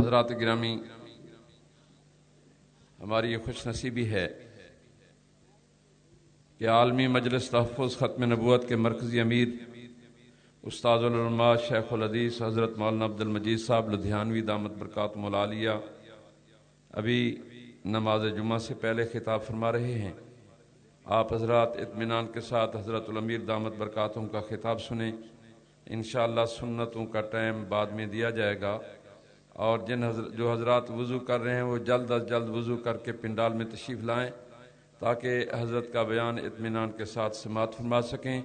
حضرات گرامی، ہماری یہ خوش نصیبی ہے کہ عالمی مجلس تحفظ ختم نبوت کے مرکزی امیر استاد العلماء شیخ الحدیث حضرت مولانا عبد المجید صاحب لدھیانوی دامت برکات ملالیہ ابھی نماز جمعہ سے پہلے خطاب فرما رہے ہیں۔ آپ حضرات اطمینان کے ساتھ حضرت الامیر دامت برکاتوں کا خطاب سنیں۔ انشاءاللہ سنتوں کا ٹائم بعد میں دیا جائے گا۔ اور جن حضرت جو حضرات وضو کر رہے ہیں وہ جلد از جلد وضو کر کے پنڈال میں تشریف لائیں تاکہ حضرت کا بیان اطمینان کے ساتھ سماعت فرما سکیں۔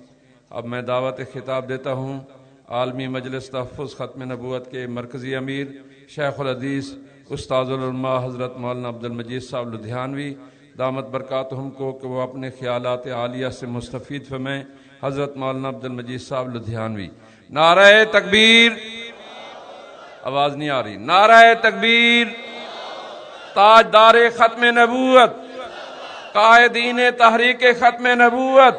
اب میں دعوت خطاب دیتا ہوں۔ عالمی مجلس تحفظ ختم نبوت کے مرکزی امیر، شیخ الحدیث استاد العلماء حضرت مولانا عبد المجید صاحب لدھیانوی، دامت برکات ہم کو کہ وہ اپنے خیالات عالیہ سے مستفید فرمائیں۔ حضرت مولانا عبد المجید صاحب لدھیانوی۔ نعرہ تکبیر۔ آواز نہیں آ رہی۔ نعرہ تکبیر، تاجدار ختم نبوت، قائدین تحریک ختم نبوت،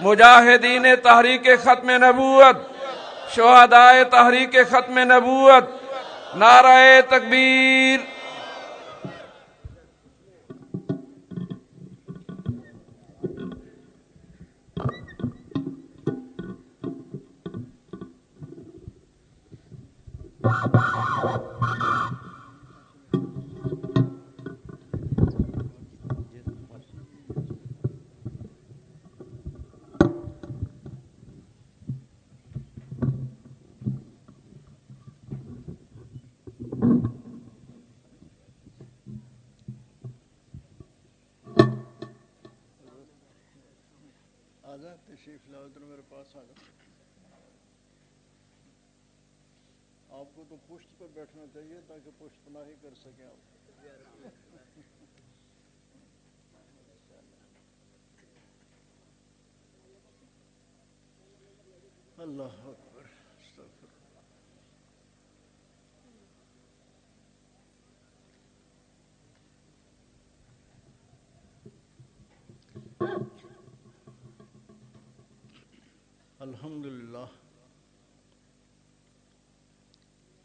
مجاہدین تحریک ختم نبوت شہدائے تحریک ختم نبوت، نعرہ تکبیر۔ تشریف لاؤ ادھر میرے پاس آ جاؤ آپ کو تو پشت پہ بیٹھنا چاہیے تاکہ پشت پناہی کر سکیں آپ۔ اللہ اکبر، استغفر الحمد لله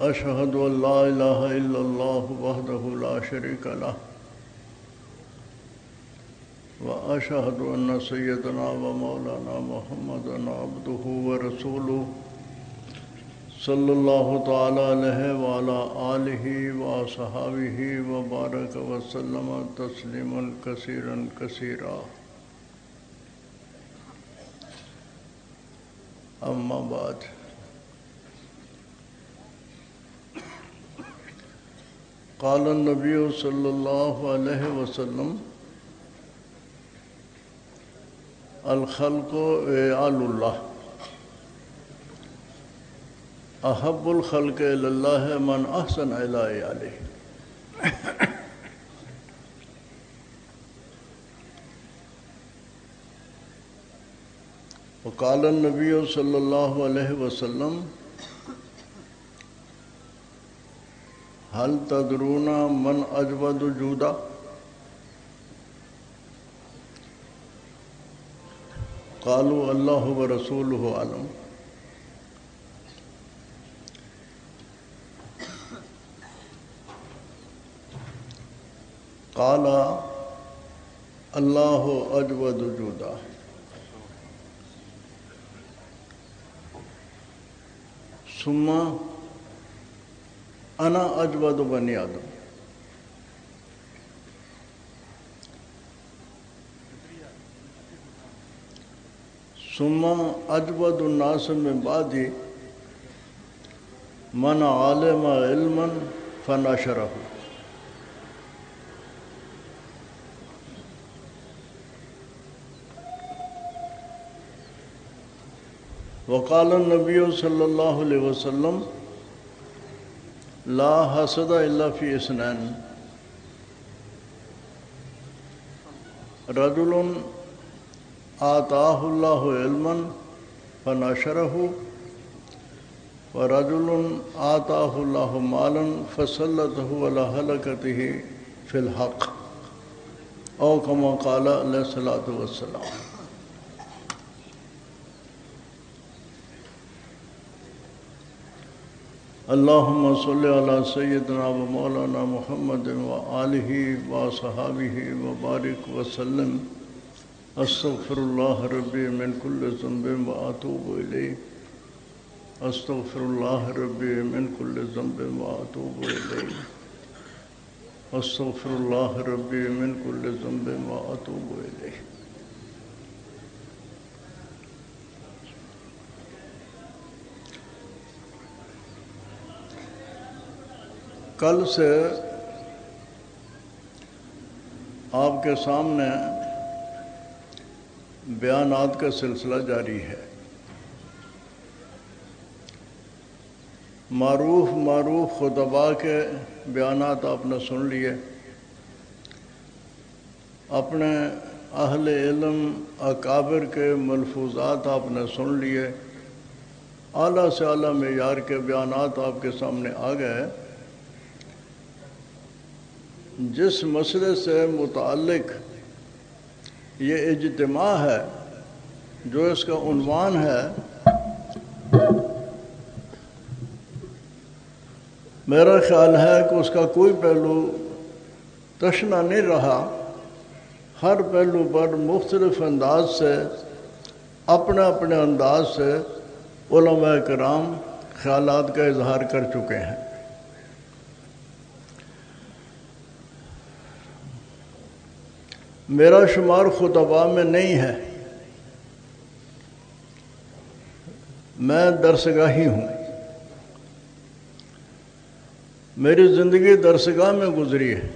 أشهد أن لا إله إلا الله وحده لا شريك له وأشهد أن سيدنا ومولانا محمدا عبده ورسوله صلى الله تعالى عليه وعلى آله وصحابه وبارك وسلم تسليما كثيرا كثيرا. أما بعد. قال النبي صلى الله عليه وسلم، الخلق عيال الله احب الخلق الى الله من احسن الى عياله وقال النبي صلى الله عليه وسلم هل تدرون من اجود جودا؟ قالوا الله ورسوله اعلم قال الله اجود جودا. ثم انا اجود بنی آدم۔ ثم اجود الناس من بعدی من عالم علما فنشره وقال النبي صلى الله عليه وسلم لا حسد الا في اثنان رجل آتاہ اللہ علما فناشرہ ورجل آتاہ اللہ مالا فصلتہ علی حلقتہ فی الحق۔ او کما قال علیہ الصلوۃ اللهم صل على سيدنا ومولانا محمد وآله وصحابه وبارك وسلم. استغفر الله ربي من كل ذنب واتوب اليه استغفر الله ربي من كل ذنب واتوب اليه استغفر الله ربي من كل ذنب واتوب اليه کل سے آپ کے سامنے بیانات کا سلسلہ جاری ہے۔ معروف معروف خطبہ کے بیانات آپ نے سن لیے۔ اپنے اہل علم، اکابر کے ملفوظات آپ نے سن لیے۔ اعلیٰ سے اعلیٰ معیار کے بیانات آپ کے سامنے آ گئے۔ جس مسئلے سے متعلق یہ اجتماع ہے، جو اس کا عنوان ہے، میرا خیال ہے کہ اس کا کوئی پہلو تشنا نہیں رہا۔ ہر پہلو پر مختلف انداز سے، اپنے اپنے انداز سے علماء کرام خیالات کا اظہار کر چکے ہیں۔ میرا شمار خطبہ میں نہیں ہے۔ میں درسگاہی ہوں۔ میری زندگی درسگاہ میں گزری ہے۔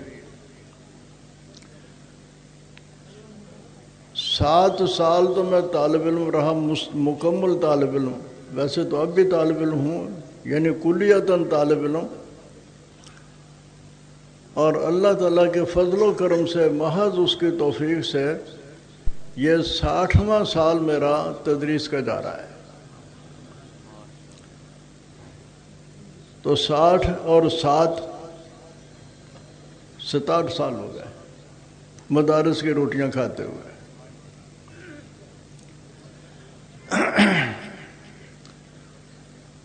سات سال تو میں طالب علم رہا مکمل طالب علم۔ ویسے تو اب بھی طالب علم ہوں یعنی کلیتاً طالب علم۔ اور اللہ تعالیٰ کے فضل و کرم سے محض اس کی توفیق سے یہ ساٹھواں سال میرا تدریس کا جا رہا ہے۔ تو ساٹھ اور سات ستاٹھ سال ہو گئے۔ مدارس کی روٹیاں کھاتے ہوئے۔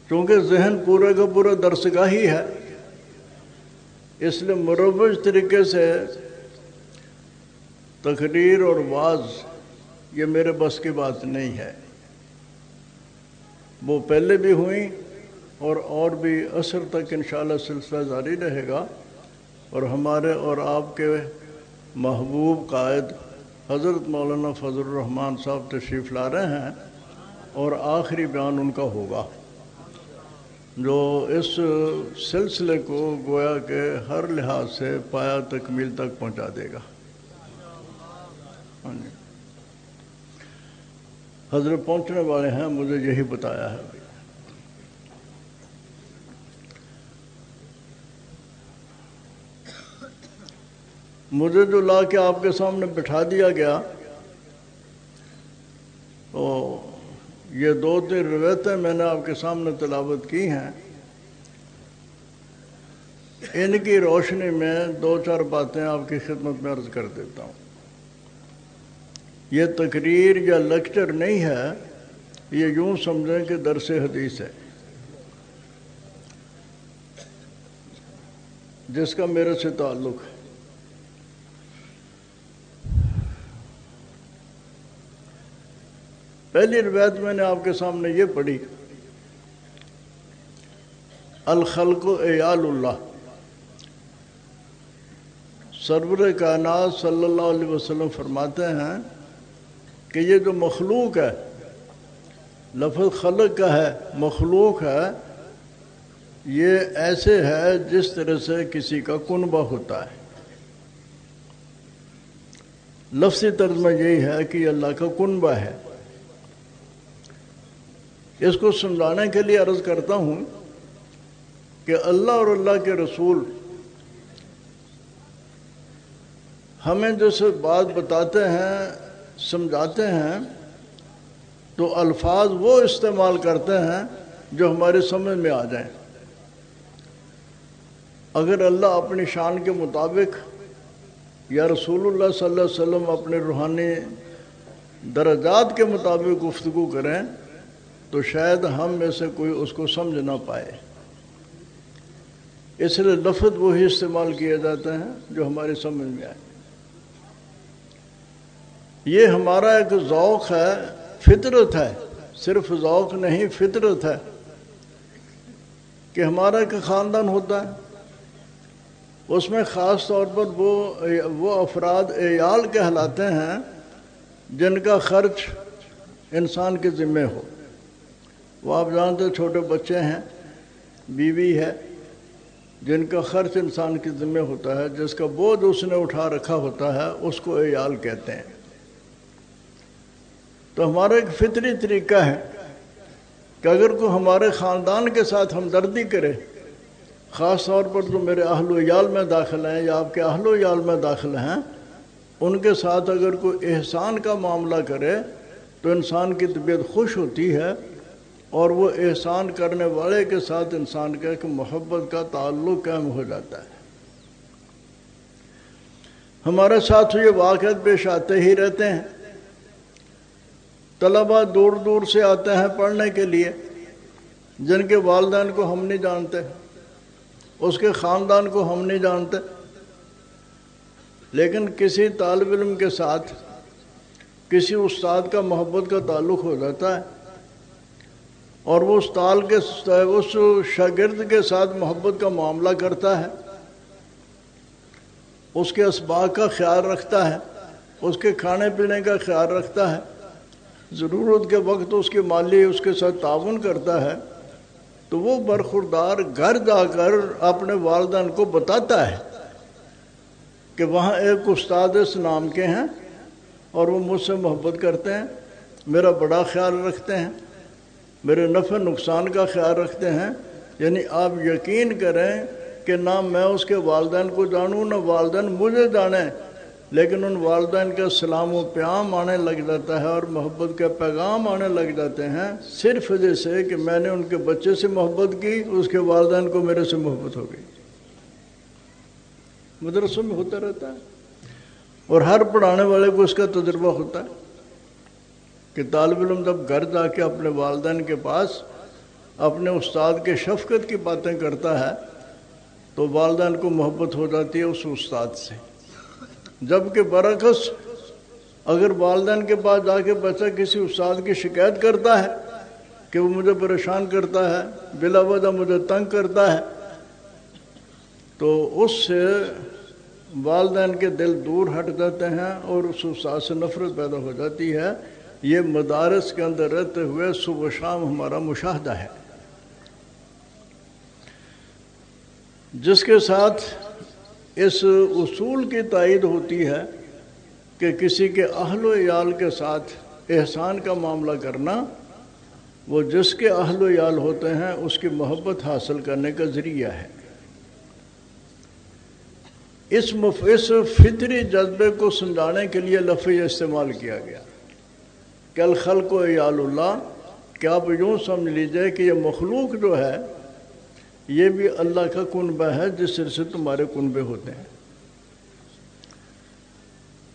کیونکہ ذہن پورے کا پورا درسگاہی ہے۔ اس لیے مروج طریقے سے تقریر اور بعض یہ میرے بس کی بات نہیں ہے۔ وہ پہلے بھی ہوئیں اور اور بھی اثر تک انشاءاللہ سلسلہ جاری رہے گا۔ اور ہمارے اور آپ کے محبوب قائد حضرت مولانا فضل الرحمان صاحب تشریف لا رہے ہیں اور آخری بیان ان کا ہوگا۔ جو اس سلسلے کو گویا کہ ہر لحاظ سے پایا تکمیل تک پہنچا دے گا۔ ہاں جی۔ حضرت پہنچنے والے ہیں، مجھے یہی بتایا ہے۔ مجھے جو لا کے آپ کے سامنے بٹھا دیا گیا تو یہ دو تین روایتیں میں نے آپ کے سامنے تلاوت کی ہیں۔ ان کی روشنی میں دو چار باتیں آپ کی خدمت میں عرض کر دیتا ہوں۔ یہ تقریر یا لیکچر نہیں ہے، یہ یوں سمجھیں کہ درس حدیث ہے۔ جس کا میرے سے تعلق ہے۔ پہلی روایت میں نے آپ کے سامنے یہ پڑھی، الخلق ایال اللہ، سرور کائنات صلی اللہ علیہ وسلم فرماتے ہیں کہ یہ جو مخلوق ہے، لفظ خلق کا ہے، مخلوق ہے، یہ ایسے ہے جس طرح سے کسی کا کنبہ ہوتا ہے۔ لفظی ترجمہ یہی ہے کہ یہ اللہ کا کنبہ ہے۔ اس کو سمجھانے کے لیے عرض کرتا ہوں کہ اللہ اور اللہ کے رسول ہمیں جیسے بات بتاتے ہیں، سمجھاتے ہیں، تو الفاظ وہ استعمال کرتے ہیں جو ہمارے سمجھ میں آ جائیں۔ اگر اللہ اپنی شان کے مطابق یا رسول اللہ صلی اللہ علیہ وسلم اپنے روحانی درجات کے مطابق گفتگو کریں تو شاید ہم میں سے کوئی اس کو سمجھ نہ پائے۔ اس لیے لفظ وہی استعمال کیے جاتے ہیں جو ہماری سمجھ میں آئے۔ یہ ہمارا ایک ذوق ہے، فطرت ہے۔ صرف ذوق نہیں، فطرت ہے۔ کہ ہمارا ایک خاندان ہوتا ہے۔ اس میں خاص طور پر وہ وہ افراد ایال کہلاتے ہیں جن کا خرچ انسان کے ذمے ہو۔ وہ آپ جانتے چھوٹے بچے ہیں، بیوی ہے، جن کا خرچ انسان کے ذمے ہوتا ہے، جس کا بوجھ اس نے اٹھا رکھا ہوتا ہے، اس کو ایال کہتے ہیں۔ تو ہمارا ایک فطری طریقہ ہے کہ اگر کوئی ہمارے خاندان کے ساتھ ہمدردی کرے، خاص طور پر جو میرے اہل و یال میں داخل ہیں یا آپ کے اہل و یال میں داخل ہیں، ان کے ساتھ اگر کوئی احسان کا معاملہ کرے تو انسان کی طبیعت خوش ہوتی ہے اور وہ احسان کرنے والے کے ساتھ انسان کا ایک محبت کا تعلق قائم ہو جاتا ہے۔ ہمارے ساتھ یہ واقعات پیش آتے ہی رہتے ہیں۔ طلبہ دور دور سے آتے ہیں پڑھنے کے لیے، جن کے والدین کو ہم نہیں جانتے، اس کے خاندان کو ہم نہیں جانتے۔ لیکن کسی طالب علم کے ساتھ، کسی استاد کا محبت کا تعلق ہو جاتا ہے۔ اور وہ استاد کے اس شاگرد کے ساتھ محبت کا معاملہ کرتا ہے، اس کے اسباق کا خیال رکھتا ہے، اس کے کھانے پینے کا خیال رکھتا ہے۔ ضرورت کے وقت اس کے مالی اس کے ساتھ تعاون کرتا ہے، تو وہ برخوردار گھر جا کر اپنے والدین کو بتاتا ہے کہ وہاں ایک استاد اس نام کے ہیں اور وہ مجھ سے محبت کرتے ہیں، میرا بڑا خیال رکھتے ہیں۔ میرے نفع نقصان کا خیال رکھتے ہیں۔ یعنی آپ یقین کریں کہ نہ میں اس کے والدین کو جانوں، نہ والدین مجھے جانیں لیکن ان والدین کا سلام و پیام آنے لگ جاتا ہے اور محبت کا پیغام آنے لگ جاتے ہیں۔ صرف جیسے کہ میں نے ان کے بچے سے محبت کی، اس کے والدین کو میرے سے محبت ہو گئی۔ مدرسوں میں ہوتا رہتا ہے اور ہر پڑھانے والے کو اس کا تجربہ ہوتا ہے۔ کہ طالب علم جب گھر جا کے اپنے والدین کے پاس اپنے استاد کے شفقت کی باتیں کرتا ہے تو والدین کو محبت ہو جاتی ہے اس استاد سے۔ جبکہ برعکس اگر والدین کے پاس جا کے بچہ کسی استاد کی شکایت کرتا ہے کہ وہ مجھے پریشان کرتا ہے، بلا وجہ مجھے تنگ کرتا ہے، تو اس سے والدین کے دل دور ہٹ جاتے ہیں اور اس استاد سے نفرت پیدا ہو جاتی ہے۔ یہ مدارس کے اندر رہتے ہوئے صبح شام ہمارا مشاہدہ ہے۔ جس کے ساتھ اس اصول کی تائید ہوتی ہے کہ کسی کے اہل و عیال کے ساتھ احسان کا معاملہ کرنا، وہ جس کے اہل و عیال ہوتے ہیں، اس کی محبت حاصل کرنے کا ذریعہ ہے۔ اس اس فطری جذبے کو سمجھانے کے لیے لفظ استعمال کیا گیا۔ کہ الخلق و عیال اللہ، کہ آپ یوں سمجھ لیجیے کہ یہ مخلوق جو ہے، یہ بھی اللہ کا کنبہ ہے، جس سے تمہارے کنبے ہوتے ہیں۔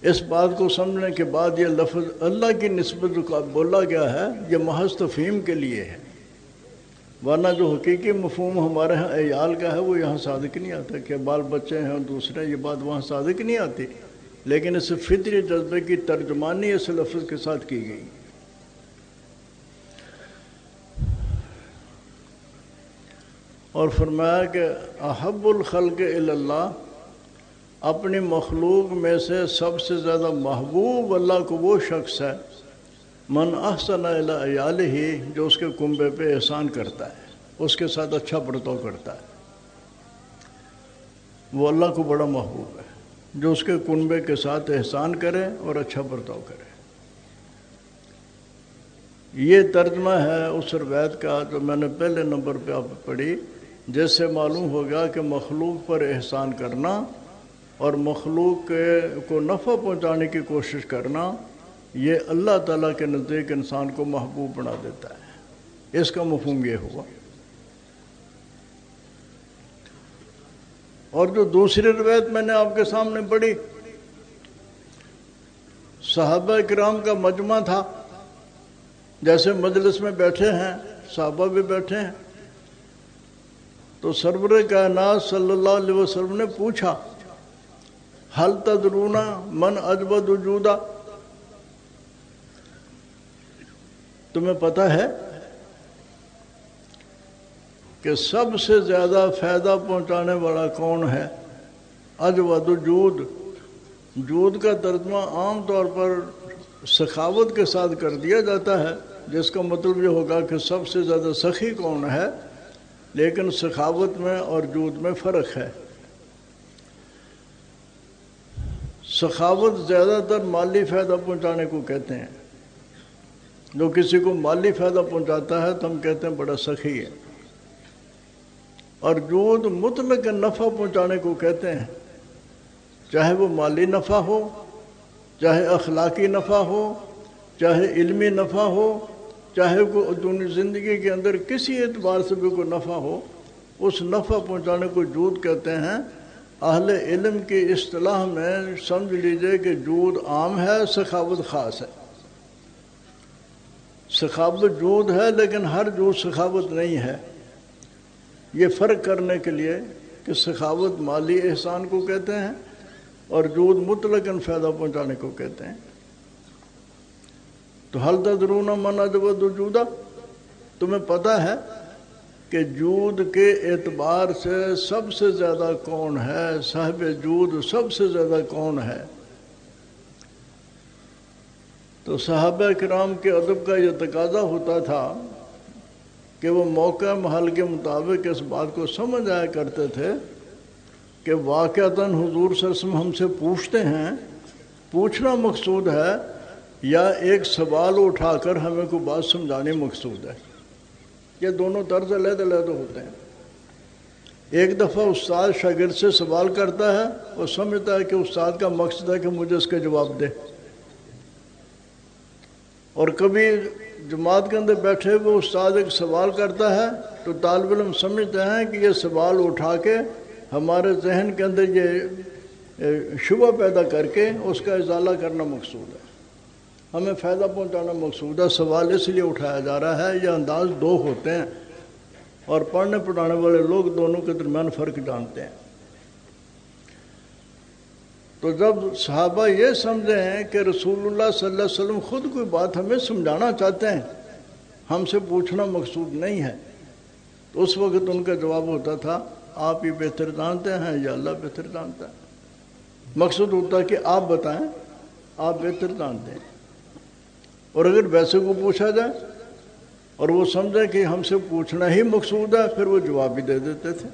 اس بات کو سمجھنے کے بعد یہ لفظ اللہ کی نسبت کا بولا گیا ہے، یہ محض تفہیم کے لیے ہے۔ ورنہ جو حقیقی مفہوم ہمارے یہاں عیال کا ہے، وہ یہاں صادق نہیں آتا، کہ بال بچے ہیں دوسرے، یہ بات وہاں صادق نہیں آتی۔ لیکن اس فطری جذبے کی ترجمانی اس لفظ کے ساتھ کی گئی۔ اور فرمایا کہ احب الخلق اللہ اپنی مخلوق میں سے سب سے زیادہ محبوب اللہ کو وہ شخص ہے، من احسن عیال ہی جو اس کے کنبے پہ احسان کرتا ہے، اس کے ساتھ اچھا برتاؤ کرتا ہے۔ وہ اللہ کو بڑا محبوب ہے۔ جو اس کے کنبے کے ساتھ احسان کرے اور اچھا برتاؤ کرے۔ یہ ترجمہ ہے اس روایت کا جو میں نے پہلے نمبر پہ آپ پڑھی، جس سے معلوم ہوگا کہ مخلوق پر احسان کرنا اور مخلوق کے کو نفع پہنچانے کی کوشش کرنا، یہ اللہ تعالیٰ کے نزدیک انسان کو محبوب بنا دیتا ہے۔ اس کا مفہوم یہ ہوا۔ اور جو دوسری روایت میں نے آپ کے سامنے پڑھی، صحابہ کرام کا مجمع تھا۔ جیسے مجلس میں بیٹھے ہیں، صحابہ بھی بیٹھے ہیں۔ تو سرور کائنات صلی اللہ علیہ وسلم نے پوچھا حل تدرونا من اجبد وجودا؟ تمہیں پتہ ہے کہ سب سے زیادہ فائدہ پہنچانے والا کون ہے؟ اجود جود جود کا ترجمہ عام طور پر سخاوت کے ساتھ کر دیا جاتا ہے، جس کا مطلب یہ ہوگا کہ سب سے زیادہ سخی کون ہے، لیکن سخاوت میں اور جود میں فرق ہے۔ سخاوت زیادہ تر مالی فائدہ پہنچانے کو کہتے ہیں۔ جو کسی کو مالی فائدہ پہنچاتا ہے تو ہم کہتے ہیں بڑا سخی ہے۔ اور جود مطلق نفع پہنچانے کو کہتے ہیں۔ چاہے وہ مالی نفع ہو، چاہے اخلاقی نفع ہو، چاہے علمی نفع ہو، چاہے کوئی زندگی کے اندر کسی اعتبار سے بھی کوئی نفع ہو، اس نفع پہنچانے کو جود کہتے ہیں۔ اہل علم کی اصطلاح میں سمجھ لیجیے کہ جود عام ہے، سخاوت خاص ہے۔ سخاوت جود ہے، لیکن ہر جود سخاوت نہیں ہے۔ یہ فرق کرنے کے لیے کہ سخاوت مالی احسان کو کہتے ہیں اور جود مطلق فائدہ پہنچانے کو کہتے ہیں۔ تو حل تدرون من ادب جودا؟ تمہیں پتہ ہے کہ جود کے اعتبار سے سب سے زیادہ کون ہے؟ صاحب جود سب سے زیادہ کون ہے؟ تو صحابہ کرام کے ادب کا یہ تقاضا ہوتا تھا کہ وہ موقع محل کے مطابق اس بات کو سمجھ آیا کرتے تھے کہ واقعتاً حضور صلی اللہ علیہ وسلم ہم سے پوچھتے ہیں، پوچھنا مقصود ہے یا ایک سوال اٹھا کر ہمیں کوئی بات سمجھانی مقصود ہے؟ یہ دونوں طرز علیحدہ علیحدہ ہوتے ہیں۔ ایک دفعہ استاد شاگرد سے سوال کرتا ہے وہ سمجھتا ہے کہ استاد کا مقصد ہے کہ مجھے اس کے جواب دے۔ اور کبھی جماعت کے اندر بیٹھے ہوئے استاد ایک سوال کرتا ہے تو طالب علم سمجھتے ہیں کہ یہ سوال اٹھا کے ہمارے ذہن کے اندر یہ شبہ پیدا کر کے اس کا ازالہ کرنا مقصود ہے۔ ہمیں فائدہ پہنچانا مقصود ہے، سوال اس لیے اٹھایا جا رہا ہے، یہ انداز دو ہوتے ہیں اور پڑھنے پڑھانے والے لوگ دونوں کے درمیان فرق جانتے ہیں۔ تو جب صحابہ یہ سمجھے ہیں کہ رسول اللہ صلی اللہ علیہ وسلم خود کوئی بات ہمیں سمجھانا چاہتے ہیں، ہم سے پوچھنا مقصود نہیں ہے۔ تو اس وقت ان کا جواب ہوتا تھا، آپ ہی بہتر جانتے ہیں یا اللہ بہتر جانتا ہے؟ مقصد ہوتا ہے کہ آپ بتائیں، آپ بہتر جانتے ہیں۔ اور اگر ویسے کو پوچھا جائے اور وہ سمجھے کہ ہم سے پوچھنا ہی مقصود ہے، پھر وہ جواب بھی دے دیتے تھے۔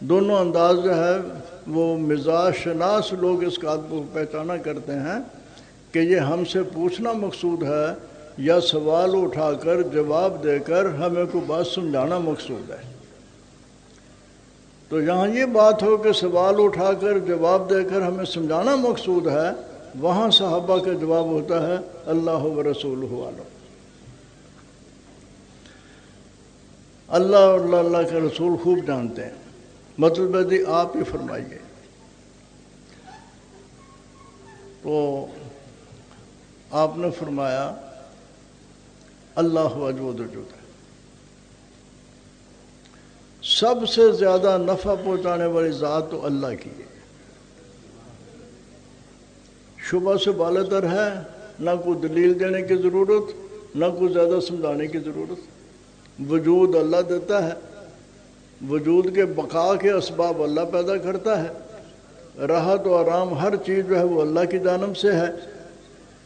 دونوں انداز جو ہے وہ مزاج شناس لوگ اس کا کو پہچانا کرتے ہیں کہ یہ ہم سے پوچھنا مقصود ہے یا سوال اٹھا کر جواب دے کر ہمیں کو بات سمجھانا مقصود ہے۔ تو یہاں یہ بات ہو کہ سوال اٹھا کر جواب دے کر ہمیں سمجھانا مقصود ہے، وہاں صحابہ کا جواب ہوتا ہے، اللہ و رسول اللہ اور اللہ اللہ کے رسول خوب جانتے ہیں۔ مطلب جی آپ ہی فرمائیے۔ تو آپ نے فرمایا، اللہ وجود وجود ہے سب سے زیادہ نفع پہنچانے والی ذات تو اللہ کی ہے۔ شبہ سے بالتر ہے، نہ کوئی دلیل دینے کی ضرورت، نہ کوئی زیادہ سمجھانے کی ضرورت۔ وجود اللہ دیتا ہے۔ وجود کے بقا کے اسباب اللہ پیدا کرتا ہے۔ راحت و آرام ہر چیز جو ہے وہ اللہ کی جانب سے ہے۔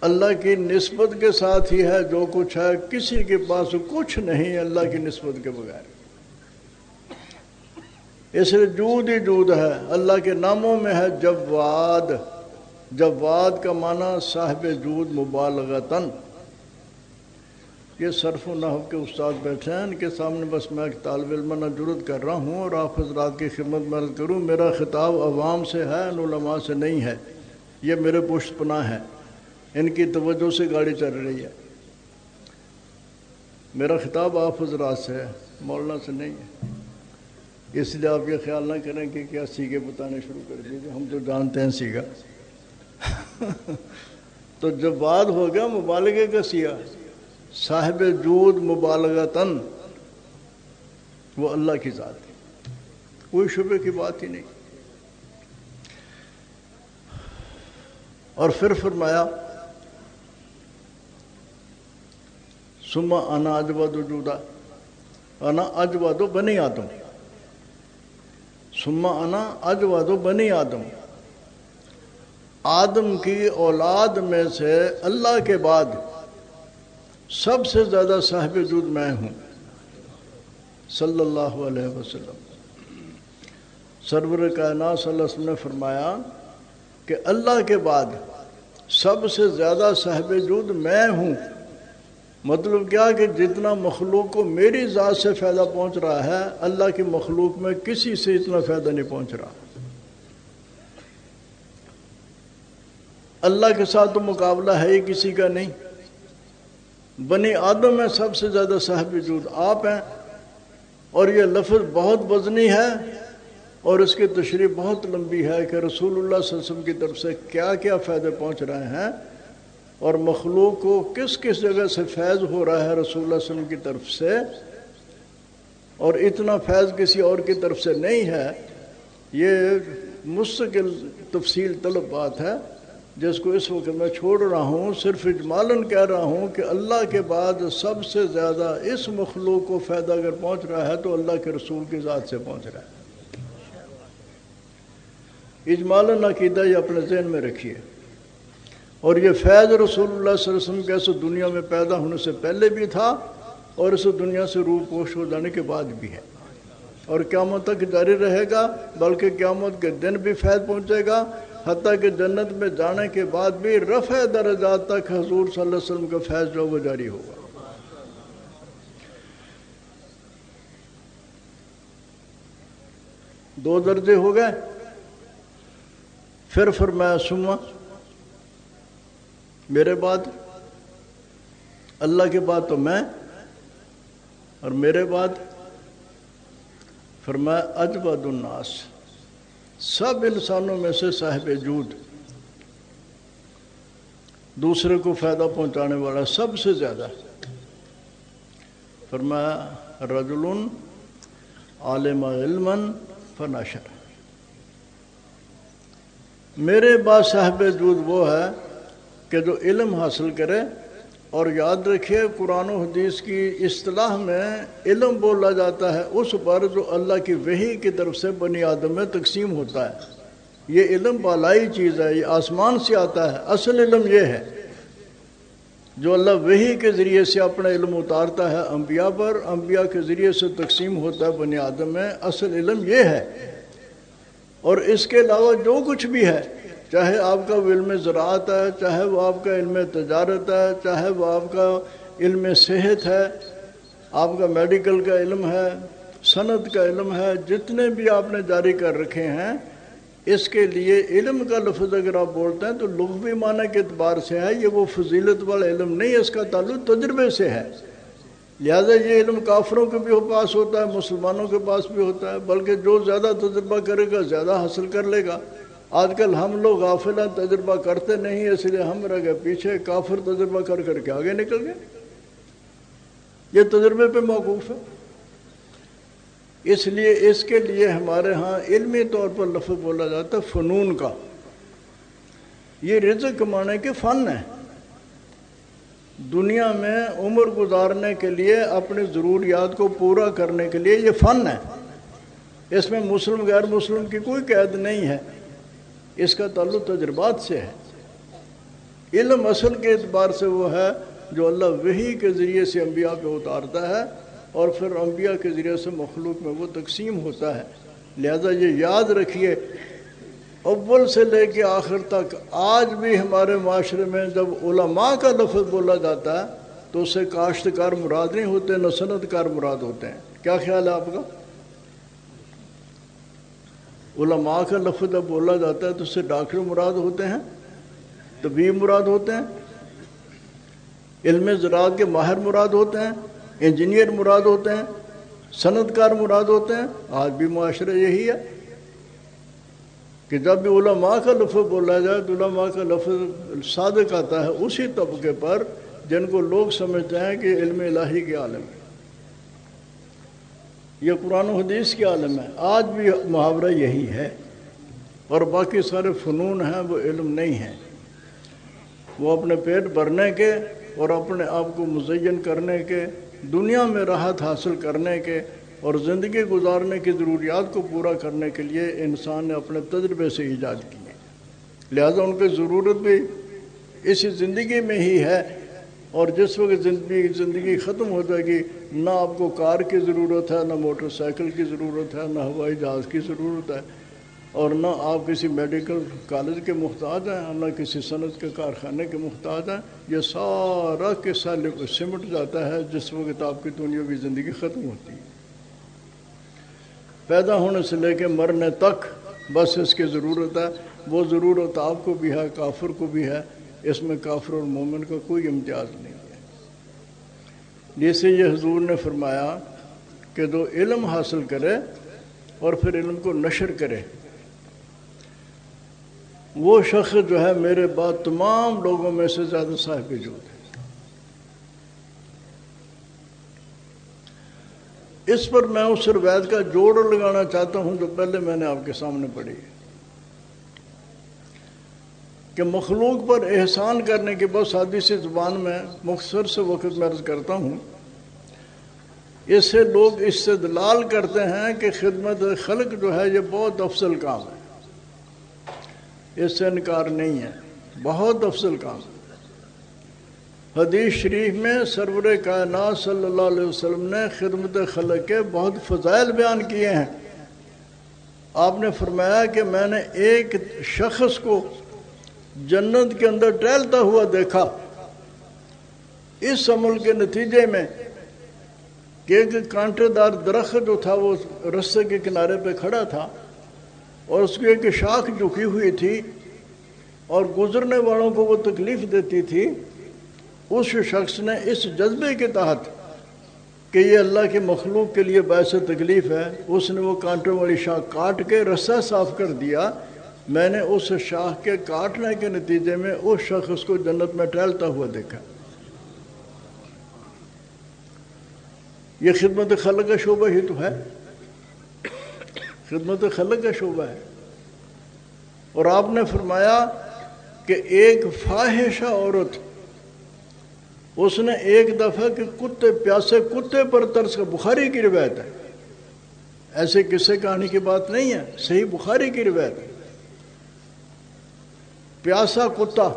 اللہ کی نسبت کے ساتھ ہی ہے، جو کچھ ہے، کسی کے پاس کچھ نہیں، اللہ کی نسبت کے بغیر۔ اس لیے جود ہی جود ہے۔ اللہ کے ناموں میں ہے جواد۔ جواد کا معنی صاحب جود مبالغتاً۔ یہ صرف و نحو کے استاد بیٹھے ہیں، ان کے سامنے بس میں ایک طالب علم نہ جرد کر رہا ہوں اور آپ حضرات کی خدمت میں کروں، میرا خطاب عوام سے ہے، ان علماء سے نہیں ہے، یہ میرے پشت پناہ ہے ان کی توجہ سے گاڑی چل رہی ہے۔ میرا خطاب آپ حضرات سے ہے، مولانا سے نہیں ہے۔ اس لیے آپ یہ خیال نہ کریں کہ کیا سیگے بتانے شروع کر دیجیے ہم تو جانتے ہیں سیگا۔ تو جب بات ہو گیا، مبالغے کا سیا صاحب جود مبالغتاً، وہ اللہ کی ذات ہے۔ کوئی شبے کی بات ہی نہیں۔ اور پھر فرمایا سما انا اجوا دو جودا، انا اجوا دو بنی آدم۔ سما انا اجوا دو بنی آدم۔ آدم کی اولاد میں سے اللہ کے بعد سب سے زیادہ صاحب جود میں ہوں۔ صلی اللہ علیہ وسلم۔ سرور کائنات صلی اللہ علیہ وسلم نے فرمایا کہ اللہ کے بعد سب سے زیادہ صاحب جود میں ہوں۔ مطلب کیا کہ جتنا مخلوق کو میری ذات سے فائدہ پہنچ رہا ہے، اللہ کی مخلوق میں کسی سے اتنا فائدہ نہیں پہنچ رہا۔ اللہ کے ساتھ تو مقابلہ ہے ہی کسی کا نہیں۔ بنی آدم میں سب سے زیادہ صاحب وجود آپ ہیں۔ اور یہ لفظ بہت وزنی ہے اور اس کی تشریح بہت لمبی ہے کہ رسول اللہ صلی اللہ علیہ وسلم کی طرف سے کیا کیا فائدے پہنچ رہے ہیں اور مخلوق کو کس کس جگہ سے فیض ہو رہا ہے رسول اللہ علیہ وسلم کی طرف سے۔ اور اتنا فیض کسی اور کی طرف سے نہیں ہے، یہ مستقل تفصیل طلب بات ہے۔ جس کو اس وقت میں چھوڑ رہا ہوں، صرف اجمالاً کہہ رہا ہوں کہ اللہ کے بعد سب سے زیادہ اس مخلوق کو فائدہ اگر پہنچ رہا ہے تو اللہ کے رسول کی ذات سے پہنچ رہا ہے۔ اجمالاً عقیدہ یہ اپنے ذہن میں رکھیے۔ اور یہ فیض رسول اللہ صلی اللہ علیہ وسلم کے ایسے دنیا میں پیدا ہونے سے پہلے بھی تھا اور اس دنیا سے روح پوش ہو جانے کے بعد بھی ہے۔ اور قیامت تک جاری رہے گا، بلکہ قیامت کے دن بھی فیض پہنچے گا۔ حتیٰ کہ جنت میں جانے کے بعد بھی رفع درجات تک حضور صلی اللہ علیہ وسلم کا فیض جو وہ جاری ہوگا۔ دو درجے ہو گئے۔ پھر فرمایا سما میرے بعد، اللہ کے بعد تو میں۔ اور میرے بعد، فرمایا، اجبد الناس۔ سب انسانوں میں سے صاحب جود دوسرے کو فائدہ پہنچانے والا سب سے زیادہ۔ فرمایا رجل عالم علم فناشر۔ میرے بعد صاحب جود وہ ہے کہ جو علم حاصل کرے اور یاد رکھیے قرآن و حدیث کی اصطلاح میں علم بولا جاتا ہے، اس پر جو اللہ کی وہی کی طرف سے بنی آدم میں تقسیم ہوتا ہے۔ یہ علم بالائی چیز ہے، یہ آسمان سے آتا ہے۔ اصل علم یہ ہے، جو اللہ وہی کے ذریعے سے اپنا علم اتارتا ہے، انبیاء پر انبیاء کے ذریعے سے تقسیم ہوتا ہے بنی آدم میں، اصل علم یہ ہے۔ اور اس کے علاوہ جو کچھ بھی ہے چاہے آپ کا وہ علم زراعت ہے، چاہے وہ آپ کا علم تجارت ہے، چاہے وہ آپ کا علم صحت ہے، آپ کا میڈیکل کا علم ہے، صنعت کا علم ہے، جتنے بھی آپ نے جاری کر رکھے ہیں، اس کے لیے علم کا لفظ اگر آپ بولتے ہیں تو لغوی معنی کے اعتبار سے ہے، یہ وہ فضیلت والا علم نہیں، اس کا تعلق تجربے سے ہے۔ لہذا یہ علم کافروں کے بھی پاس ہوتا ہے، مسلمانوں کے پاس بھی ہوتا ہے، بلکہ جو زیادہ تجربہ کرے گا، زیادہ حاصل کر لے گا۔ آج کل ہم لوگ غافلہ تجربہ کرتے نہیں اس لیے ہم رہ گئے پیچھے، کافر تجربہ کر کر کے آگے نکل گئے۔ یہ تجربے پہ موقوف ہے۔ اس لیے اس کے لیے ہمارے ہاں علمی طور پر لفظ بولا جاتا ہے فنون کا۔ یہ رزق کمانے کے فن ہے دنیا میں عمر گزارنے کے لیے، اپنی ضروریات کو پورا کرنے کے لیے یہ فن ہے اس میں مسلم غیر مسلم کی کوئی قید نہیں ہے۔ اس کا تعلق تجربات سے ہے۔ علم اصل کے اعتبار سے وہ ہے جو اللہ وہی کے ذریعے سے انبیاء پہ اتارتا ہے اور پھر انبیاء کے ذریعے سے مخلوق میں وہ تقسیم ہوتا ہے۔ لہذا یہ یاد رکھیے، اول سے لے کے آخر تک آج بھی ہمارے معاشرے میں جب علماء کا لفظ بولا جاتا ہے تو اس سے کاشتکار مراد نہیں ہوتے، نہ صنعت کار مراد ہوتے ہیں۔ کیا خیال ہے آپ کا؟ علماء کا لفظ جب بولا جاتا ہے تو اس سے ڈاکٹر مراد ہوتے ہیں، طبیب مراد ہوتے ہیں، علم زراعت کے ماہر مراد ہوتے ہیں، انجینئر مراد ہوتے ہیں صنعت کار مراد ہوتے ہیں۔ آج بھی معاشرہ یہی ہے کہ جب بھی علماء کا لفظ بولا جائے تو علماء کا لفظ صادق آتا ہے۔ اسی طبقے پر جن کو لوگ سمجھتے ہیں کہ علم الہی کے عالم ہے یہ قرآن و حدیث کے عالم ہے۔ آج بھی محاورہ یہی ہے، اور باقی سارے فنون ہیں، وہ علم نہیں ہیں۔ وہ اپنے پیٹ بھرنے کے اور اپنے آپ کو مزین کرنے کے، دنیا میں راحت حاصل کرنے کے اور زندگی گزارنے کی ضروریات کو پورا کرنے کے لیے انسان نے اپنے تجربے سے ایجاد کیے لہذا ان کی ضرورت بھی اسی زندگی میں ہی ہے، اور جس وقت زندگی زندگی ختم ہو جائے گی نہ آپ کو کار کی ضرورت ہے، نہ موٹر سائیکل کی ضرورت ہے، نہ ہوائی جہاز کی ضرورت ہے، اور نہ آپ کسی میڈیکل کالج کے محتاج ہیں، نہ کسی صنعت کے کارخانے کے محتاج ہیں، یہ سارا قصہ سمٹ جاتا ہے، جس وقت آپ کی دنیا زندگی ختم ہوتی ہے۔ پیدا ہونے سے لے کے مرنے تک بس اس کی ضرورت ہے۔ وہ ضرورت آپ کو بھی ہے، کافر کو بھی ہے۔ اس میں کافر اور مومن کا کوئی امتیاز نہیں۔ جیسے یہ حضور نے فرمایا کہ دو علم حاصل کرے اور پھر علم کو نشر کرے۔ وہ شخص جو ہے میرے بعد تمام لوگوں میں سے زیادہ صاحب جود ہے۔ اس پر میں اس روایت کا جوڑ لگانا چاہتا ہوں جو پہلے میں نے آپ کے سامنے پڑھی۔ کہ مخلوق پر احسان کرنے کے بعد سادی سی زبان میں مختصر سے وقت میں عرض کرتا ہوں۔ اس سے لوگ اس سے دلال کرتے ہیں کہ خدمت خلق جو ہے یہ بہت افضل کام ہے۔ اس سے انکار نہیں ہے، بہت افضل کام ہے۔ حدیث شریف میں سرور کائنات صلی اللہ علیہ وسلم نے خدمت خلق کے بہت فضائل بیان کیے ہیں۔ آپ نے فرمایا کہ میں نے ایک شخص کو جنت کے اندر ٹہلتا ہوا دیکھا۔ اس عمل کے نتیجے میں کہ ایک کانٹے دار درخت جو تھا وہ رستے کے کنارے پہ کھڑا تھا اور اس کی ایک شاخ جھکی ہوئی تھی اور گزرنے والوں کو وہ تکلیف دیتی تھی، اس شخص نے اس جذبے کے تحت کہ یہ اللہ کے مخلوق کے لیے باعث تکلیف ہے، اس نے وہ کانٹوں والی شاخ کاٹ کے رسہ صاف کر دیا۔ میں نے اس شاخ کے کاٹنے کے نتیجے میں اس شخص کو جنت میں ٹہلتا ہوا دیکھا۔ یہ خدمت خلق کا شعبہ ہی تو ہے۔ خدمت خلق کا شعبہ ہے۔ اور آپ نے فرمایا کہ ایک فاحشہ عورت، اس نے ایک دفعہ کہ کتے، پیاسے کتے پر ترس کا، بخاری کی روایت ہے۔ ایسے قصے کہانی کی بات نہیں ہے، صحیح بخاری کی روایت ہے۔ پیاسا کتا،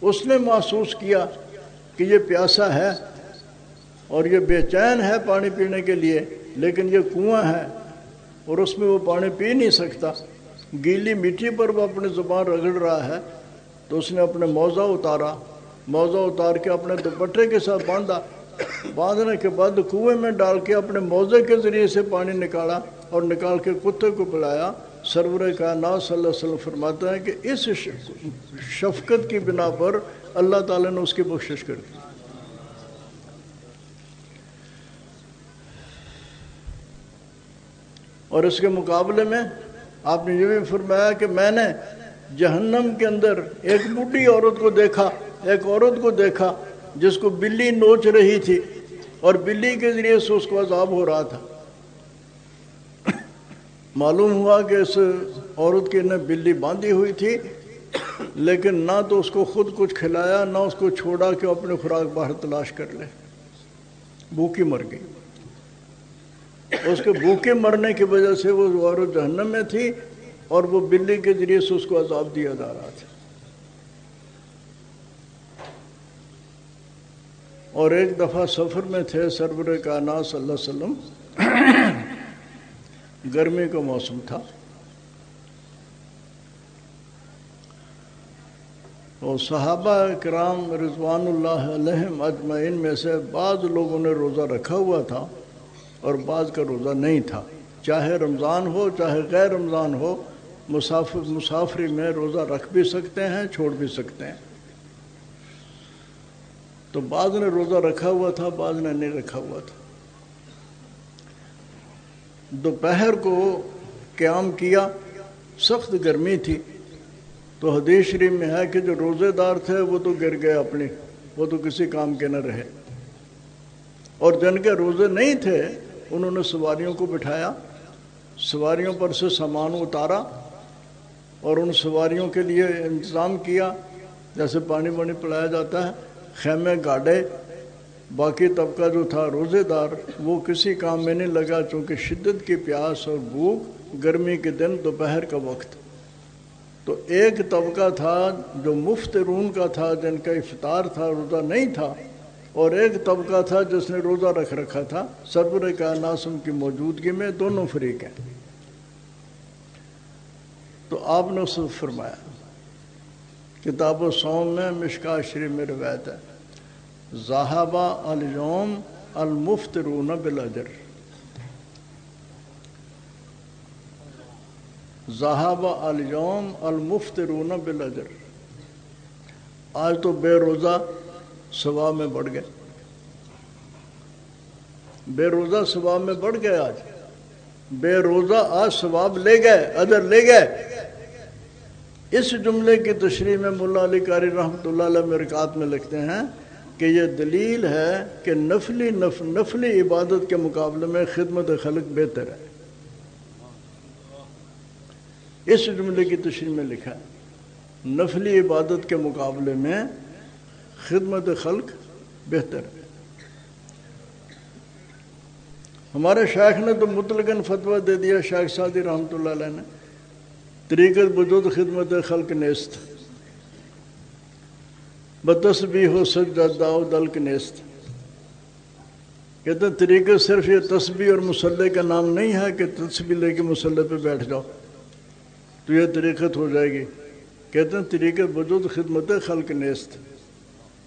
اس نے محسوس کیا کہ یہ پیاسا ہے اور یہ بے چین ہے پانی پینے کے لیے، لیکن یہ کنواں ہے اور اس میں وہ پانی پی نہیں سکتا۔ گیلی مٹی پر وہ اپنی زبان رگڑ رہا ہے، تو اس نے اپنے موزہ اتارا۔ موزہ اتار کے اپنے دوپٹے کے ساتھ باندھا۔ باندھنے کے بعد کنویں میں ڈال کے اپنے موزے کے ذریعے سے پانی نکالا اور نکال کے کتے کو پلایا۔ سرور کا نا صلی اللہ علیہ وسلم فرماتا ہے کہ اس شفقت کی بنا پر اللہ تعالیٰ نے اس کی بخشش کر دی۔ اور اس کے مقابلے میں آپ نے یہ بھی فرمایا کہ میں نے جہنم کے اندر ایک بڈھی عورت کو دیکھا، ایک عورت کو دیکھا جس کو بلی نوچ رہی تھی اور بلی کے ذریعے سے اس کو عذاب ہو رہا تھا۔ معلوم ہوا کہ اس عورت کی نے بلی باندھی ہوئی تھی، لیکن نہ تو اس کو خود کچھ کھلایا، نہ اس کو چھوڑا کہ اپنے خوراک باہر تلاش کر لے۔ بھوکی مر گئی۔ اس کے بھوکے مرنے کی وجہ سے وہ عورت جہنم میں تھی اور وہ بلی کے ذریعے سے اس کو عذاب دیا جا رہا تھا۔ اور ایک دفعہ سفر میں تھے سرور کا نا صلی اللہ علیہ وسلم۔ گرمی کا موسم تھا اور صحابہ کرام رضوان اللہ علیہم اجمعین میں سے بعض لوگوں نے روزہ رکھا ہوا تھا اور بعض کا روزہ نہیں تھا۔ چاہے رمضان ہو، چاہے غیر رمضان ہو مسافر مسافری میں روزہ رکھ بھی سکتے ہیں، چھوڑ بھی سکتے ہیں۔ تو بعض نے روزہ رکھا ہوا تھا، بعض نے نہیں رکھا ہوا تھا۔ دوپہر کو قیام کیا، سخت گرمی تھی۔ تو حدیث شریف میں ہے کہ جو روزے دار تھے، وہ تو گر گئے اپنی وہ تو کسی کام کے نہ رہے۔ اور جن کے روزے نہیں تھے، انہوں نے سواریوں کو بٹھایا، سواریوں پر سے سامان اتارا اور ان سواریوں کے لیے انتظام کیا۔ جیسے پانی وانی پلایا جاتا ہے، خیمے، گاڑے باقی طبقہ جو تھا روزے دار، وہ کسی کام میں نہیں لگا چونکہ شدت کی پیاس اور بھوک گرمی کے دن دوپہر کا وقت۔ تو ایک طبقہ تھا جو مفت رون کا تھا، جن کا افطار تھا، روزہ نہیں تھا۔ اور ایک طبقہ تھا جس نے روزہ رکھ رکھا تھا سربر کا ناسم کی موجودگی میں دونوں فریق ہیں۔ تو آپ نے اس فرمایا، کتاب و سوم میں مشکا شریف میں روایت ہے۔ زاہبہ الوم المفت رون بلاجر زہابہ الوم المفت رون بلاجر آج تو بے روزہ ثواب میں بڑھ گئے. بے روزہ ثواب میں بڑھ گئے آج. بے روزہ آج ثواب لے گئے ادر لے گئے. اس جملے کی تشریح میں ملا علی قاری رحمۃ اللہ علیہ مرکات میں لکھتے ہیں کہ یہ دلیل ہے کہ نفلی نف، نفلی عبادت کے مقابلے میں خدمت خلق بہتر ہے۔ اس جملے کی تشریح میں لکھا ہے، نفلی عبادت کے مقابلے میں خدمت خلق بہتر ہے۔ ہمارے شیخ نے تو مطلقاً فتویٰ دے دیا، شیخ سعدی رحمۃ اللہ علیہ نے، طریقت بجود خدمت خلق نیست۔ بتس بھی ہو سک داؤ دلک نیست۔ کہتے ہیں طریقت صرف یہ تسبیح اور مسلح کا نام نہیں ہے کہ تسبیح لے کے مسلح پہ بیٹھ جاؤ۔ تو یہ طریقت ہو جائے گی۔ کہتے ہیں طریقت بجود خدمت خلق نیست۔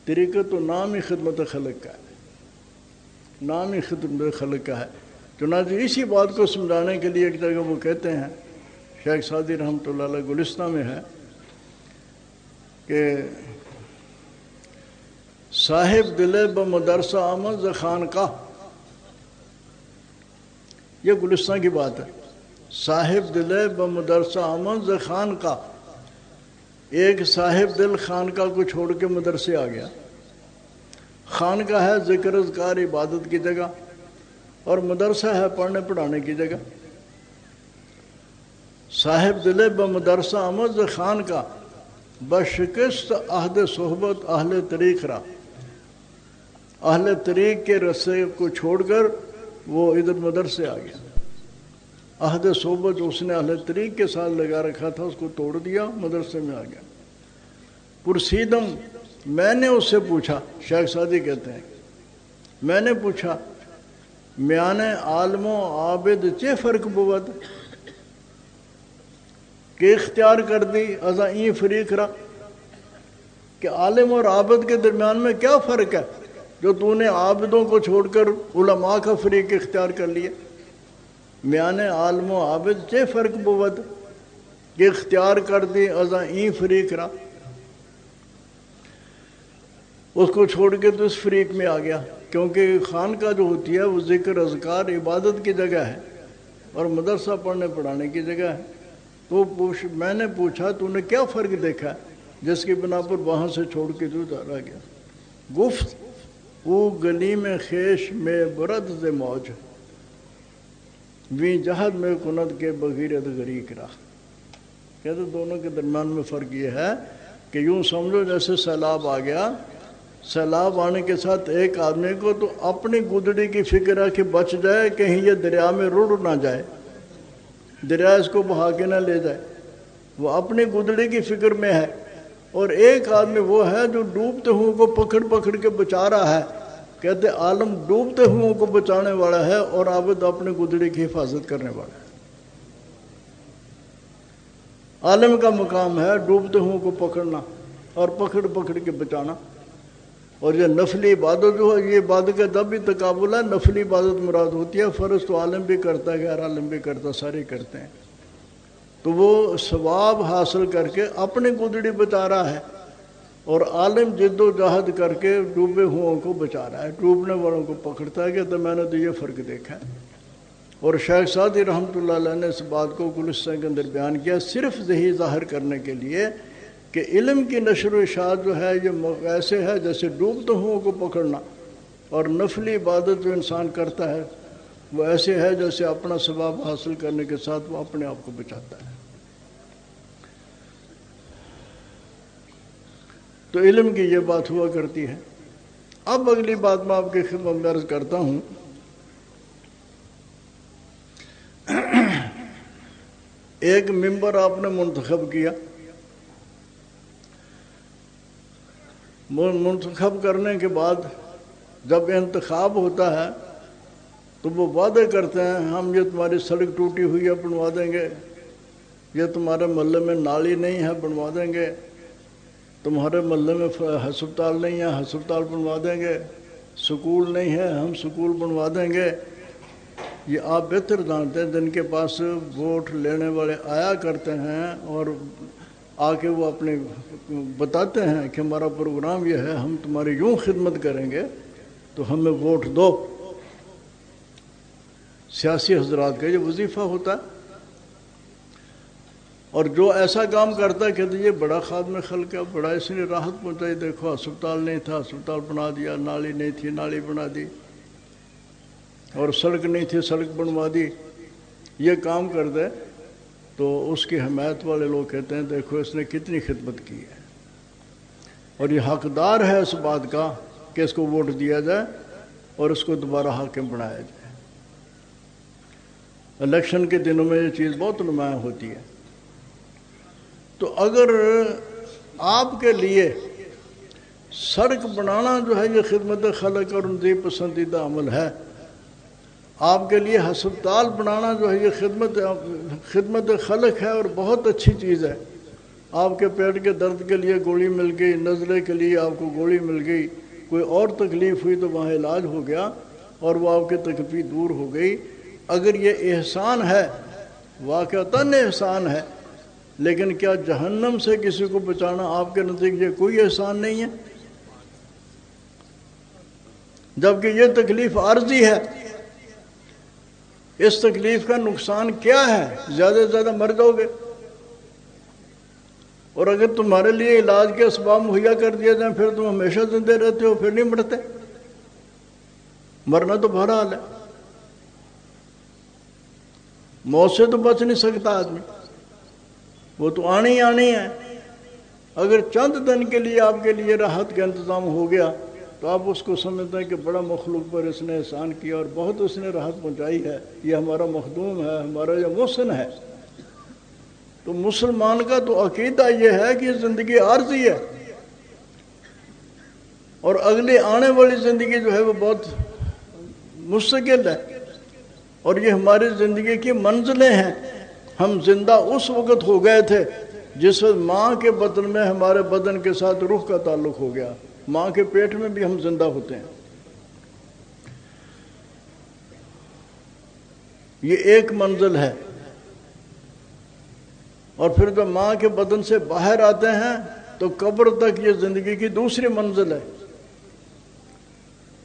طریقہ تو نام ہی خدمت خلق کا ہے۔ نام ہی خدمت خلق کا ہے۔ چنانچہ اسی بات کو سمجھانے کے لیے ایک جگہ وہ کہتے ہیں۔ شیخ سعدی رحمۃ اللہ علیہ گلستہ میں ہے کہ صاحب دل ب مدرسہ احمد خان کا یہ گلستان کی بات ہے۔ صاحب دل ب مدرسہ احمد خان کا ایک صاحب دل خانقاہ کو چھوڑ کے مدرسے آ گیا۔ خانقاہ ہے ذکر اذکار عبادت کی جگہ اور مدرسہ ہے پڑھنے پڑھانے کی جگہ۔ صاحب دل ب مدرسہ امز خان کا بشکست عہد صحبت اہل طریق رہا اہل طریق کے رسے کو چھوڑ کر وہ ادھر مدرسے آ گیا۔ عہد صحبت اس نے اہل طریق کے ساتھ لگا رکھا تھا، اس کو توڑ دیا، مدرسے میں آ گیا۔ پرسیدم، میں نے اس سے پوچھا، شیخ سادی کہتے ہیں، میں نے پوچھا میان عالم و عابد چے فرق بود کہ اختیار کر دی ازا این فریق رکھ کہ عالم اور عابد کے درمیان میں کیا فرق ہے؟ جو تو نے عابدوں کو چھوڑ کر علماء کا فریق اختیار کر لیا۔ میان عالم و عابد چے فرق بود کہ اختیار کر دی ازا این فریق را۔ اس کو چھوڑ کے تو اس فریق میں آ گیا۔ کیونکہ خان کا جو ہوتی ہے، وہ ذکر، اذکار، عبادت کی جگہ ہے۔ اور مدرسہ پڑھنے، پڑھانے کی جگہ ہے۔ تو پوچھ، میں نے پوچھا، تو نے کیا فرق دیکھا؟ جس کی بنا پر وہاں سے چھوڑ کے جو رہ گیا۔ گفت وہ گلی میں خیش میں برد سے موج۔ وی جہد میں کنت کے بغیرت غریق رہا۔ کہتے دونوں کے درمیان میں فرق یہ ہے کہ یوں سمجھو جیسے سیلاب آ گیا۔ سیلاب آنے کے ساتھ ایک آدمی کو تو اپنی گدڑی کی فکر ہے کہ بچ جائے، کہیں یہ دریا میں رڑ نہ جائے۔ دریا اس کو بہا کے نہ لے جائے۔ وہ اپنی گدڑی کی فکر میں ہے۔ اور ایک آدمی وہ ہے جو ڈوبتے ہوں کو پکڑ پکڑ کے بچا رہا ہے۔ کہتے عالم ڈوبتے ہوں کو بچانے والا ہے اور عابد اپنے گدڑی کی حفاظت کرنے والا ہے۔ عالم کا مقام ہے ڈوبتے ہوں کو پکڑنا اور پکڑ پکڑ کے بچانا۔ اور یہ نفلی عبادت جو ہے، یہ عبادت کا جب بھی تقابل ہے، نفلی عبادت مراد ہوتی ہے۔ فرض تو عالم بھی کرتا ہے، غیر عالم بھی کرتا سارے کرتے ہیں۔ تو وہ ثواب حاصل کر کے اپنے گدڑی بچا رہا ہے۔ اور عالم جد و جہد کر کے ڈوبے ہو کو بچا رہا ہے۔ ڈوبنے والوں کو پکڑتا ہے کہ تو میں نے تو یہ فرق دیکھا ہے۔ اور شیخ سعدی رحمۃ اللہ علیہ نے اس بات کو گلستان کے اندر بیان کیا، صرف ذہی ظاہر کرنے کے لیے کہ علم کی نشر و اشاعت جو ہے، یہ ایسے ہے جیسے ڈوبتے ہوں کو پکڑنا۔ اور نفلی عبادت جو انسان کرتا ہے، وہ ایسے ہے جیسے اپنا ثواب حاصل کرنے کے ساتھ وہ اپنے آپ کو بچاتا ہے۔ تو علم کی یہ بات ہوا کرتی ہے۔ اب اگلی بات میں آپ کی خدمت عرض کرتا ہوں۔ ایک ممبر آپ نے منتخب کیا۔ منتخب کرنے کے بعد جب انتخاب ہوتا ہے تو وہ وعدے کرتے ہیں، ہم یہ تمہاری سڑک ٹوٹی ہوئی ہے، بنوا دیں گے۔ یہ تمہارے محلے میں نالی نہیں ہے، بنوا دیں گے۔ تمہارے محلے میں ہسپتال نہیں ہے، ہسپتال بنوا دیں گے۔ سکول نہیں ہے، ہم سکول بنوا دیں گے۔ یہ آپ بہتر جانتے ہیں، جن کے پاس ووٹ لینے والے آیا کرتے ہیں اور آ کے وہ اپنے بتاتے ہیں کہ ہمارا پروگرام یہ ہے، ہم تمہاری یوں خدمت کریں گے تو ہمیں ووٹ دو۔ سیاسی حضرات کا یہ وظیفہ ہوتا ہے۔ اور جو ایسا کام کرتا ہے کہتے یہ بڑا خادم خلق ہے، بڑا اس نے راحت پہنچائی، دیکھو ہسپتال نہیں تھا، ہسپتال بنا دیا، نالی نہیں تھی، نالی بنا دی اور سڑک نہیں تھی، سڑک بنوا دی۔ یہ کام کر دے تو اس کی حمایت والے لوگ کہتے ہیں، دیکھو اس نے کتنی خدمت کی ہے۔ اور یہ حقدار ہے اس بات کا کہ اس کو ووٹ دیا جائے اور اس کو دوبارہ حاکم بنایا جائے۔ الیکشن کے دنوں میں یہ چیز بہت نمایاں ہوتی ہے۔ تو اگر آپ کے لیے سڑک بنانا جو ہے یہ خدمت خلق اور ان پسندیدہ عمل ہے، آپ کے لیے ہسپتال بنانا جو ہے یہ خدمت خدمت خلق ہے اور بہت اچھی چیز ہے۔ آپ کے پیٹ کے درد کے لیے گولی مل گئی، نزلے کے لیے آپ کو گولی مل گئی، کوئی اور تکلیف ہوئی تو وہاں علاج ہو گیا اور وہ آپ کی تکلیف دور ہو گئی۔ اگر یہ احسان ہے، واقعتاً احسان ہے لیکن کیا جہنم سے کسی کو بچانا آپ کے نزدیک یہ کوئی احسان نہیں ہے؟ جبکہ یہ تکلیف عارضی ہے۔ اس تکلیف کا نقصان کیا ہے؟ زیادہ سے زیادہ مر جاؤ گے۔ اور اگر تمہارے لیے علاج کے اسباب مہیا کر دیا جائیں، پھر تم ہمیشہ زندے رہتے ہو، پھر نہیں مرتے۔ مرنا تو بہرحال ہے۔ موت سے تو بچ نہیں سکتا آدمی۔ وہ تو آنی آنی ہے اگر چند دن کے لیے آپ کے لیے راحت کا انتظام ہو گیا، تو آپ اس کو سمجھتے ہیں کہ بڑا مخلوق پر اس نے احسان کیا اور بہت اس نے راحت پہنچائی ہے۔ یہ ہمارا مخدوم ہے، ہمارا یہ محسن ہے۔ تو مسلمان کا تو عقیدہ یہ ہے کہ زندگی عارضی ہے۔ اور اگلی آنے والی زندگی جو ہے وہ بہت مستقل ہے۔ اور یہ ہماری زندگی کی منزلیں ہیں۔ ہم زندہ اس وقت ہو گئے تھے جس وقت ماں کے بدن میں ہمارے بدن کے ساتھ روح کا تعلق ہو گیا۔ ماں کے پیٹ میں بھی ہم زندہ ہوتے ہیں۔ یہ ایک منزل ہے۔ اور پھر جب ماں کے بدن سے باہر آتے ہیں تو قبر تک یہ زندگی کی دوسری منزل ہے۔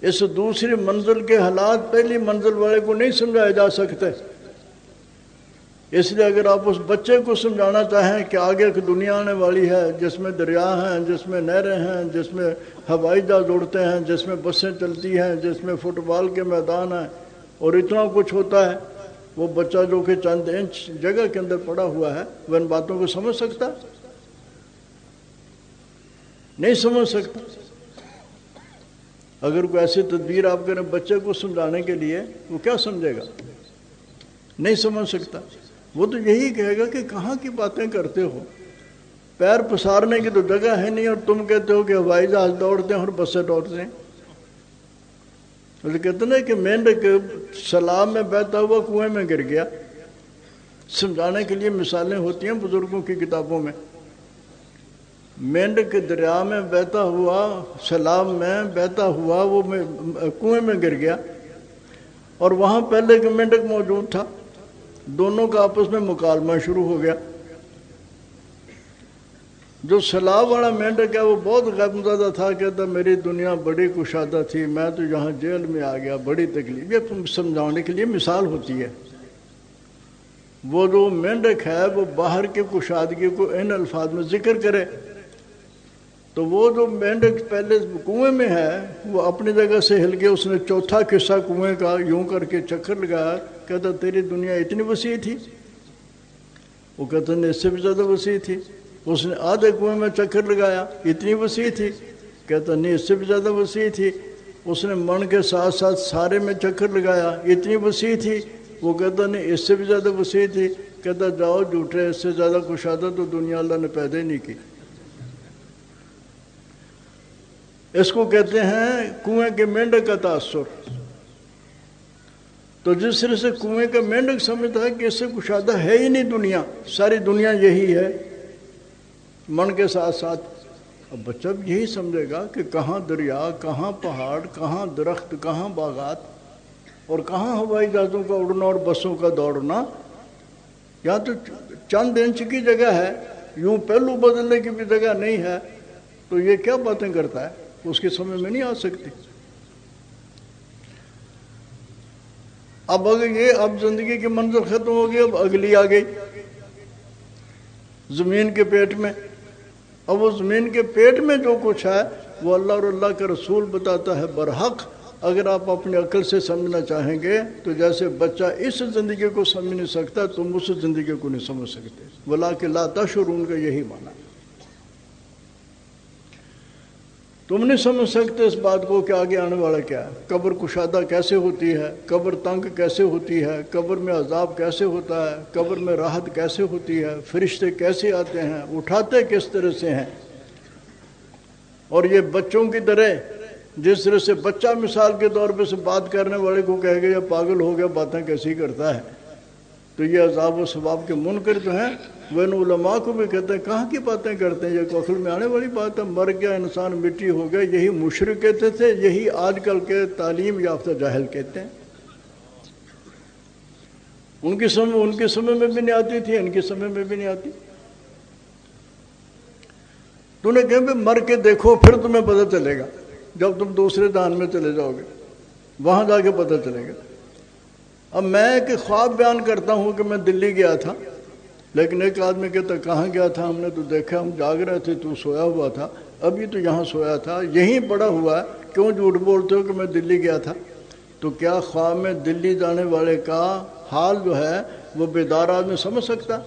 اس دوسری منزل کے حالات پہلی منزل والے کو نہیں سمجھائے جا سکتے۔ اس لیے اگر آپ اس بچے کو سمجھانا چاہیں کہ آگے ایک دنیا آنے والی ہے، جس میں دریا ہیں، جس میں نہریں ہیں، جس میں ہوائی جہاز اڑتے ہیں، جس میں بسیں چلتی ہیں، جس میں فٹ بال کے میدان ہیں، اور اتنا کچھ ہوتا ہے، وہ بچہ جو کہ چند انچ جگہ کے اندر پڑا ہوا ہے، وہ ان باتوں کو سمجھ سکتا؟ نہیں سمجھ سکتا۔ اگر کوئی ایسی تدبیر آپ کریں بچے کو سمجھانے کے لیے، وہ کیا سمجھے گا؟ نہیں سمجھ سکتا۔ وہ تو یہی کہے گا کہ کہاں کی باتیں کرتے ہو؟ پیر پسارنے کی تو جگہ ہے نہیں اور تم کہتے ہو کہ ہوائی جہاز دوڑتے ہیں اور بسیں دوڑتے ہیں۔ کہتے ہیں کہ مینڈک سلاب میں بہتا ہوا کنویں میں گر گیا۔ سمجھانے کے لیے مثالیں ہوتی ہیں بزرگوں کی کتابوں میں۔ مینڈک دریا میں بہتا ہوا، سیلاب میں بہتا ہوا وہ کنویں میں گر گیا۔ اور وہاں پہلے کے مینڈک موجود تھا۔ دونوں کا آپس میں مکالمہ شروع ہو گیا۔ جو سیلاب والا مینڈک ہے، وہ بہت غم زدہ تھا، کہتا، میری دنیا بڑی کشادہ تھی، میں تو یہاں جیل میں آ گیا، بڑی تکلیف۔ یہ سمجھانے کے لیے مثال ہوتی ہے۔ وہ جو مینڈک ہے، وہ باہر کی کشادگی کو ان الفاظ میں ذکر کرے۔ تو وہ جو مینڈک پہلے کنویں میں ہے، وہ اپنی جگہ سے ہل کے اس نے چوتھا قصہ کنویں کا یوں کر کے چکر لگایا۔ کہتا تیری دنیا اتنی وسیع تھی۔ وہ کہتا نہیں اس سے بھی زیادہ وسیع تھی۔ اس نے آدھے کنویں میں چکر لگایا، اتنی وسیع تھی۔ کہتا نہیں، اس سے بھی زیادہ وسیع تھی۔ اس نے من کے ساتھ ساتھ سارے میں چکر لگایا، اتنی وسیع تھی۔ وہ کہتا نہیں، اس سے بھی زیادہ وسیع تھی۔ کہتا جاؤ جھوٹے اس سے زیادہ کشادہ تو دنیا اللہ نے پیدا ہی نہیں کی۔ اس کو کہتے ہیں کنویں کے مینڈک کا تاثر۔ تو جس طرح سے کنویں کا مینڈک سمجھتا ہے کہ اس سے کشادہ ہے ہی نہیں دنیا، ساری دنیا یہی ہے۔ من کے ساتھ ساتھ، اب بچہ بھی یہی سمجھے گا کہ کہاں دریا، کہاں پہاڑ، کہاں درخت، کہاں باغات اور کہاں ہوائی جہازوں کا اڑنا اور بسوں کا دوڑنا۔ یا تو چند انچ کی جگہ ہے، یوں پہلو بدلنے کی بھی جگہ نہیں ہے۔ تو یہ کیا باتیں کرتا ہے؟ اس کے سمجھ میں نہیں آ سکتی۔ اب اگر یہ اب زندگی کی منظر ختم ہو گئی، اب اگلی آ گئی۔ زمین کے پیٹ میں۔ اب وہ زمین کے پیٹ میں جو کچھ ہے، وہ اللہ اور اللہ کا رسول بتاتا ہے برحق۔ اگر آپ اپنی عقل سے سمجھنا چاہیں گے، تو جیسے بچہ اس زندگی کو سمجھ نہیں سکتا، تم اس زندگی کو نہیں سمجھ سکتے۔ بلا کے لا تشرون کا یہی معنی ہے۔ تم نہیں سمجھ سکتے اس بات کو کہ آگے آنے والا کیا ہے؟ قبر کشادہ کیسے ہوتی ہے؟ قبر تنگ کیسے ہوتی ہے؟ قبر میں عذاب کیسے ہوتا ہے؟ قبر میں راحت کیسے ہوتی ہے؟ فرشتے کیسے آتے ہیں؟ اٹھاتے کس طرح سے ہیں؟ اور یہ بچوں کی طرح، جس طرح سے بچہ مثال کے طور پہ سے بات کرنے والے کو کہہ گیا پاگل ہو گیا، باتیں کیسی کرتا ہے؟ تو یہ عذاب و ثواب کے منکر جو ہیں، وہ ان علماء کو بھی کہتے ہیں، کہاں کی باتیں کرتے ہیں؟ یہ کوخل میں آنے والی بات ہے، مر گیا انسان، مٹی ہو گیا، یہی مشرق کہتے تھے، یہی آج کل کے تعلیم یافتہ جاہل کہتے ہیں۔ ان کی سمے ان کے سمے میں بھی نہیں آتی تھی، ان کے سمے میں بھی نہیں آتی۔ تو نے کہ مر کے دیکھو، پھر تمہیں پتہ چلے گا، جب تم دوسرے دان میں چلے جاؤ گے، وہاں جا کے پتہ چلے گا۔ اب میں ایک خواب بیان کرتا ہوں کہ میں دلی گیا تھا، لیکن ایک آدمی کہتا کہاں گیا تھا؟ ہم نے تو دیکھا، ہم جاگ رہے تھے، تو سویا ہوا تھا۔ ابھی تو یہاں سویا تھا۔ یہیں پڑا ہوا ہے۔ کیوں جھوٹ بولتے ہو کہ میں دلی گیا تھا؟ تو کیا خواب میں دلی جانے والے کا حال جو ہے، وہ بیدار آدمی سمجھ سکتا؟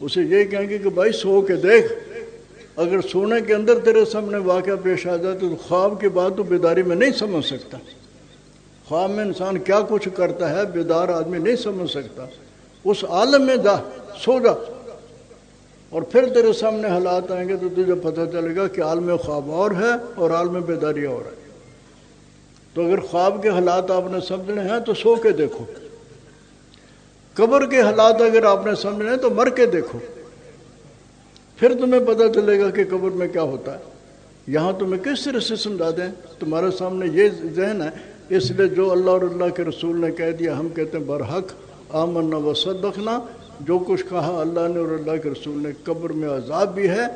اسے یہ کہیں گے کہ بھائی سو کے دیکھ۔ اگر سونے کے اندر تیرے سامنے واقعہ پیش آ جائے تو خواب کے بعد تو بیداری میں نہیں سمجھ سکتا۔ خواب میں انسان کیا کچھ کرتا ہے، بیدار آدمی نہیں سمجھ سکتا۔ اس عالم میں جا، سو جا۔ اور پھر تیرے سامنے حالات آئیں گے تو تجھے پتہ چلے گا کہ عالم خواب اور ہے اور عالم بیداری اور ہے۔ تو اگر خواب کے حالات آپ نے سمجھنے ہیں تو سو کے دیکھو۔ قبر کے حالات اگر آپ نے سمجھنے ہیں تو مر کے دیکھو۔ پھر تمہیں پتہ چلے گا کہ قبر میں کیا ہوتا ہے۔ یہاں تمہیں کس طرح سے سمجھا دیں؟ تمہارے سامنے یہ ذہن ہے اس لیے جو اللہ اور اللہ کے رسول نے کہہ دیا، ہم کہتے ہیں برحق آمن و صدقنا، جو کچھ کہا اللہ نے اور اللہ کے رسول نے، قبر میں عذاب بھی ہے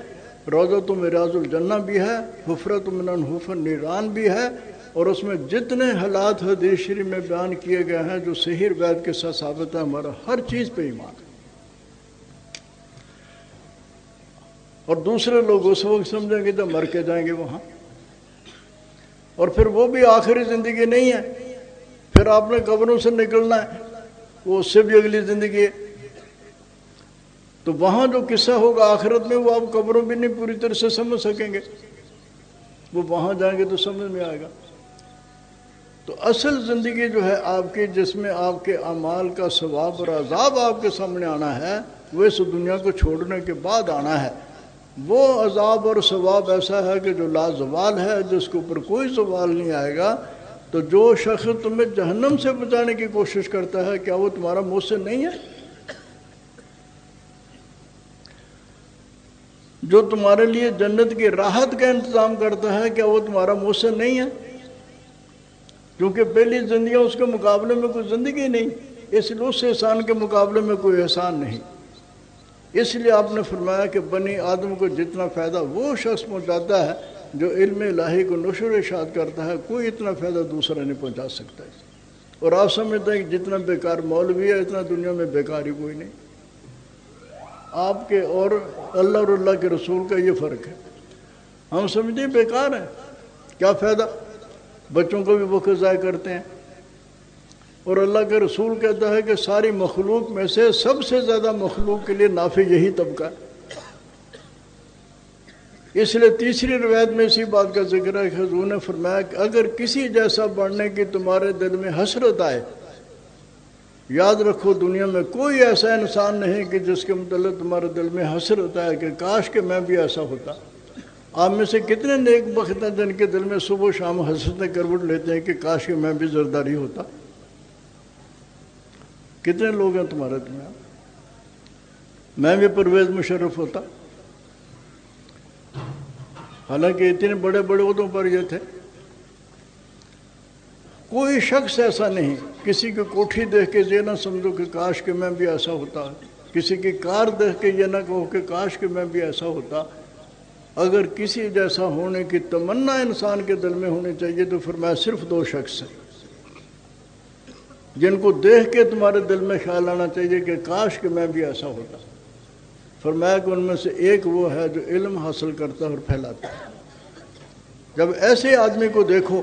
روزہ تو راز الجنہ بھی ہے، حفرت من حفر نیران بھی ہے، اور اس میں جتنے حالات حدیث شریف میں بیان کیے گئے ہیں، جو صحیح وید کے ساتھ ثابت ہے ہمارا ہر چیز پہ ایمان ہے۔ اور دوسرے لوگ اس وقت سمجھیں گے تو مر کے جائیں گے وہاں۔ اور پھر وہ بھی آخری زندگی نہیں ہے۔ پھر آپ نے قبروں سے نکلنا ہے، وہ اس سے بھی اگلی زندگی ہے۔ تو وہاں جو قصہ ہوگا آخرت میں، وہ آپ قبروں بھی نہیں پوری طرح سے سمجھ سکیں گے۔ وہ وہاں جائیں گے تو سمجھ میں آئے گا۔ تو اصل زندگی جو ہے آپ کی، جس میں آپ کے اعمال کا ثواب اور عذاب آپ کے سامنے آنا ہے، وہ اس دنیا کو چھوڑنے کے بعد آنا ہے۔ وہ عذاب اور ثواب ایسا ہے کہ جو لازوال ہے، جس کے اوپر کوئی سوال نہیں آئے گا، تو جو شخص تمہیں جہنم سے بچانے کی کوشش کرتا ہے، کیا وہ تمہارا منہ سے نہیں ہے؟ جو تمہارے لیے جنت کی راحت کا انتظام کرتا ہے، کیا وہ تمہارا موسر نہیں ہے؟ کیونکہ پہلی زندگی اس کے مقابلے میں کوئی زندگی نہیں، اس لیے اس احسان کے مقابلے میں کوئی احسان نہیں۔ اس لیے آپ نے فرمایا کہ بنی آدم کو جتنا فائدہ وہ شخص پہنچاتا ہے جو علم الہی کو نشر اشاد کرتا ہے، کوئی اتنا فائدہ دوسرا نہیں پہنچا سکتا ہے اور آپ سمجھتے ہیں کہ جتنا بیکار مولوی ہے، اتنا دنیا میں بیکار ہی کوئی نہیں۔ آپ کے اور اللہ اور اللہ کے رسول کا یہ فرق ہے۔ ہم سمجھتے ہیں بیکار ہیں۔ کیا فائدہ؟ بچوں کو بھی وقت ضائع کرتے ہیں۔ اور اللہ کے رسول کہتا ہے کہ ساری مخلوق میں سے سب سے زیادہ مخلوق کے لیے نافع یہی طبقہ ہے۔ اس لیے تیسری روایت میں اسی بات کا ذکر ہے کہ حضور نے فرمایا کہ اگر کسی جیسا بڑھنے کی تمہارے دل میں حسرت آئے، یاد رکھو دنیا میں کوئی ایسا انسان نہیں کہ جس کے متعلق تمہارے دل میں حسرت آئے کہ کاش کہ میں بھی ایسا ہوتا۔ آپ میں سے کتنے نیک بخت ہیں جن کے دل میں صبح و شام حسرتیں کروٹ لیتے ہیں کہ کاش کہ میں بھی زرداری ہوتا۔ کتنے لوگ ہیں تمہارے دل میں میں بھی پرویز مشرف ہوتا۔ حالانکہ اتنے بڑے بڑے عہدوں پر یہ تھے۔ کوئی شخص ایسا نہیں، کسی کی کوٹھی دیکھ کے یہ نہ سمجھو کہ کاش کہ میں بھی ایسا ہوتا۔ کسی کی کار دیکھ کے یہ نہ کہو کہ کاش کہ میں بھی ایسا ہوتا۔ اگر کسی جیسا ہونے کی تمنا انسان کے دل میں ہونی چاہیے تو پھر میں صرف دو شخص ہیں۔ جن کو دیکھ کے تمہارے دل میں خیال آنا چاہیے کہ کاش کہ میں بھی ایسا ہوتا۔ فرمایا کہ ان میں سے ایک وہ ہے جو علم حاصل کرتا اور پھیلاتا۔ ہے جب ایسے آدمی کو دیکھو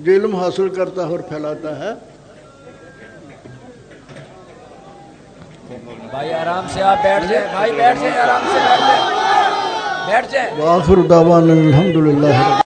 جو علم حاصل کرتا اور پھیلاتا ہے۔ بھائی آرام سے آپ بیٹھ جائیں۔ بھائی بیٹھ جائیں آرام سے بیٹھ جائیں۔ بیٹھ جائیں۔ وآخر دعوانا الحمدللہ